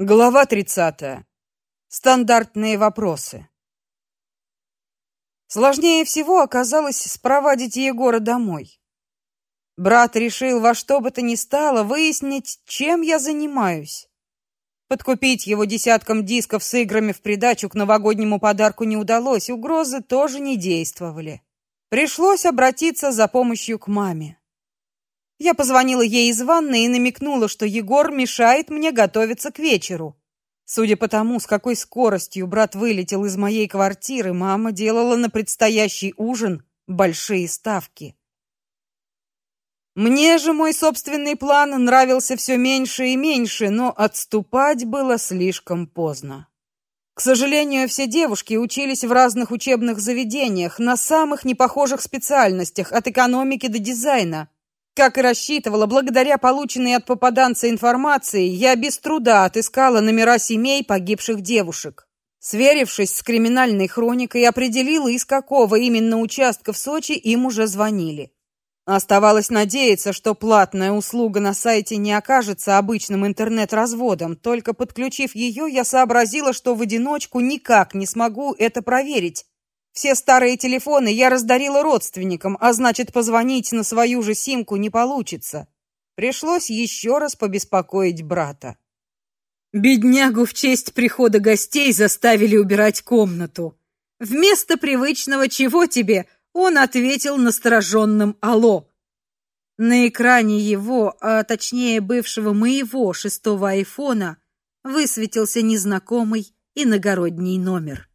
Глава 30. Стандартные вопросы. Сложнее всего оказалось спровадить Егора домой. Брат решил во что бы то ни стало выяснить, чем я занимаюсь. Подкупить его десятком дисков с играми в придачу к новогоднему подарку не удалось, угрозы тоже не действовали. Пришлось обратиться за помощью к маме. Я позвонила ей из ванной и намекнула, что Егор мешает мне готовиться к вечеру. Судя по тому, с какой скоростью брат вылетел из моей квартиры, мама делала на предстоящий ужин большие ставки. Мне же мой собственный план нравился все меньше и меньше, но отступать было слишком поздно. К сожалению, все девушки учились в разных учебных заведениях на самых непохожих специальностях, от экономики до дизайна. Как и рассчитывала, благодаря полученной от попаданца информации, я без труда отыскала номера семей погибших девушек. Сверившись с криминальной хроникой, определила, из какого именно участка в Сочи им уже звонили. Оставалось надеяться, что платная услуга на сайте не окажется обычным интернет-разводом. Только подключив ее, я сообразила, что в одиночку никак не смогу это проверить. Все старые телефоны я раздарила родственникам, а значит, позвонить на свою же симку не получится. Пришлось еще раз побеспокоить брата. Беднягу в честь прихода гостей заставили убирать комнату. Вместо привычного «чего тебе?» он ответил настороженным «алло». На экране его, а точнее бывшего моего шестого айфона, высветился незнакомый иногородний номер.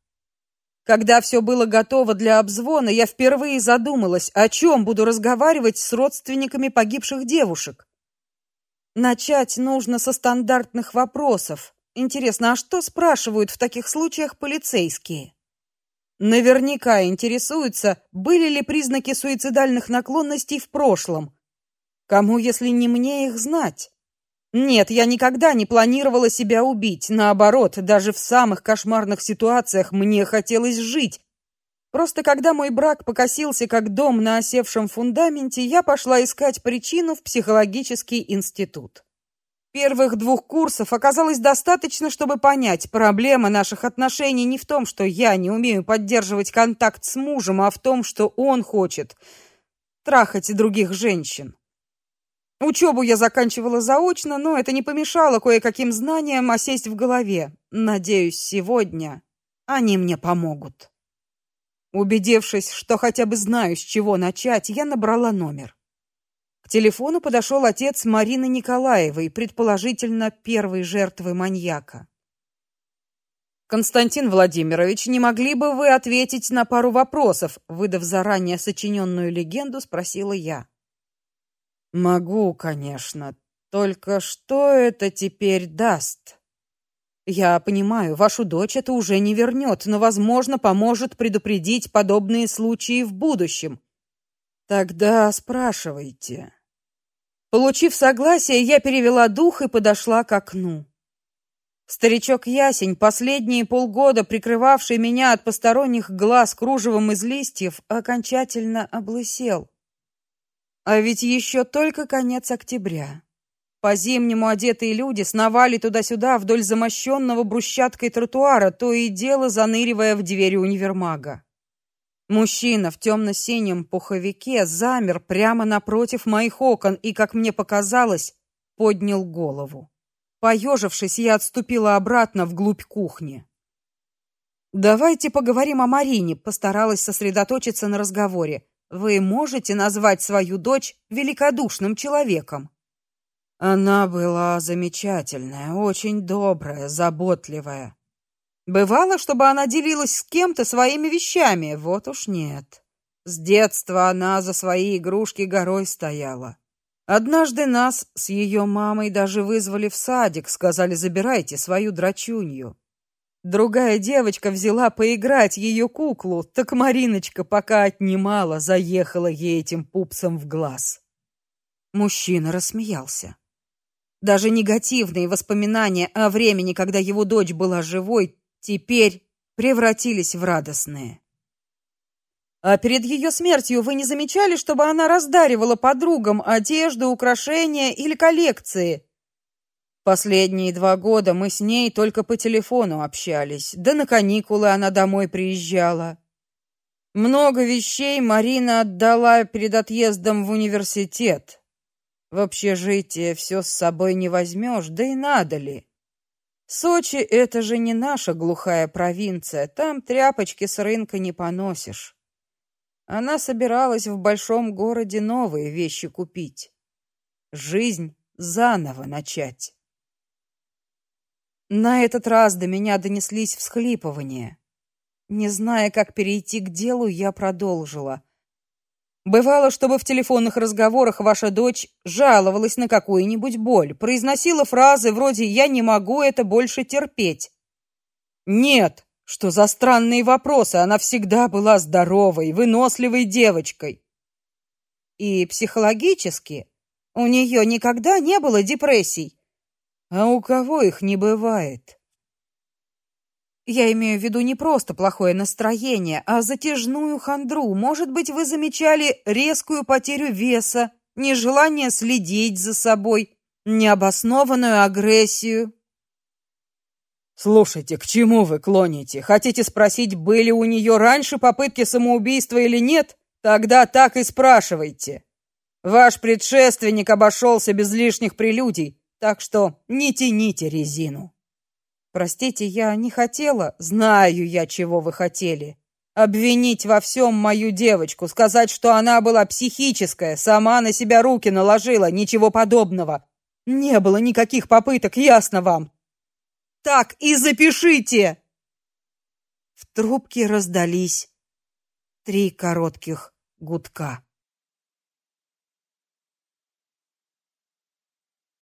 Когда все было готово для обзвона, я впервые задумалась, о чем буду разговаривать с родственниками погибших девушек. Начать нужно со стандартных вопросов. Интересно, а что спрашивают в таких случаях полицейские? Наверняка интересуются, были ли признаки суицидальных наклонностей в прошлом. Кому, если не мне, их знать? Нет, я никогда не планировала себя убить. Наоборот, даже в самых кошмарных ситуациях мне хотелось жить. Просто когда мой брак покосился как дом на осевшем фундаменте, я пошла искать причину в психологический институт. Первых двух курсов оказалось достаточно, чтобы понять, проблема наших отношений не в том, что я не умею поддерживать контакт с мужем, а в том, что он хочет трахать других женщин. Учебу я заканчивала заочно, но это не помешало кое-каким знаниям осесть в голове. Надеюсь, сегодня они мне помогут. Убедившись, что хотя бы знаю, с чего начать, я набрала номер. К телефону подошел отец Марины Николаевой, предположительно первой жертвы маньяка. Константин Владимирович, не могли бы вы ответить на пару вопросов, выдав заранее сочиненную легенду, спросила я. Могу, конечно. Только что это теперь даст? Я понимаю, вашу дочь это уже не вернет, но, возможно, поможет предупредить подобные случаи в будущем. Тогда спрашивайте. Получив согласие, я перевела дух и подошла к окну. Старичок Ясень, последние полгода прикрывавший меня от посторонних глаз кружевом из листьев, окончательно облысел. А ведь еще только конец октября. По-зимнему одетые люди сновали туда-сюда вдоль замощенного брусчаткой тротуара, то и дело заныривая в двери универмага. Мужчина в темно-синем пуховике замер прямо напротив моих окон и, как мне показалось, поднял голову. Поежившись, я отступила обратно вглубь кухни. Давайте поговорим о Марине, постаралась сосредоточиться на разговоре. Вы можете назвать свою дочь великодушным человеком? Она была замечательная, очень добрая, заботливая. Бывало, чтобы она делилась с кем-то своими вещами, вот уж нет. С детства она за свои игрушки горой стояла. Однажды нас с ее мамой даже вызвали в садик, сказали: "Забирайте свою драчунью". Другая девочка взяла поиграть ее куклу, так Мариночка пока отнимала, заехала ей этим пупсом в глаз. Мужчина рассмеялся. Даже негативные воспоминания о времени, когда его дочь была живой, теперь превратились в радостные. А перед ее смертью вы не замечали, чтобы она раздаривала подругам одежду, украшения или коллекции? Последние два года мы с ней только по телефону общались, да на каникулы она домой приезжала. Много вещей Марина отдала перед отъездом в университет. В общежитие все с собой не возьмешь, да и надо ли. Сочи это же не наша глухая провинция, там тряпочки с рынка не поносишь. Она собиралась в большом городе новые вещи купить. Жизнь заново начать. На этот раз до меня донеслись всхлипывания. Не зная, как перейти к делу, я продолжила. Бывало, чтобы в телефонных разговорах ваша дочь жаловалась на какую-нибудь боль, произносила фразы вроде «я не могу это больше терпеть». Нет, что за странные вопросы, она всегда была здоровой, выносливой девочкой. И психологически у нее никогда не было депрессий. А у кого их не бывает? Я имею в виду не просто плохое настроение, а затяжную хандру. Может быть, вы замечали резкую потерю веса, нежелание следить за собой, необоснованную агрессию. Слушайте, к чему вы клоните? Хотите спросить, были у нее раньше попытки самоубийства или нет? Тогда так и спрашивайте. Ваш предшественник обошелся без лишних прелюдий, так что не тяните резину. Простите, я не хотела. Знаю я, чего вы хотели. Обвинить во всем мою девочку, сказать, что она была психическая, сама на себя руки наложила, ничего подобного. Не было никаких попыток, ясно вам. Так и запишите. В трубке раздались три коротких гудка.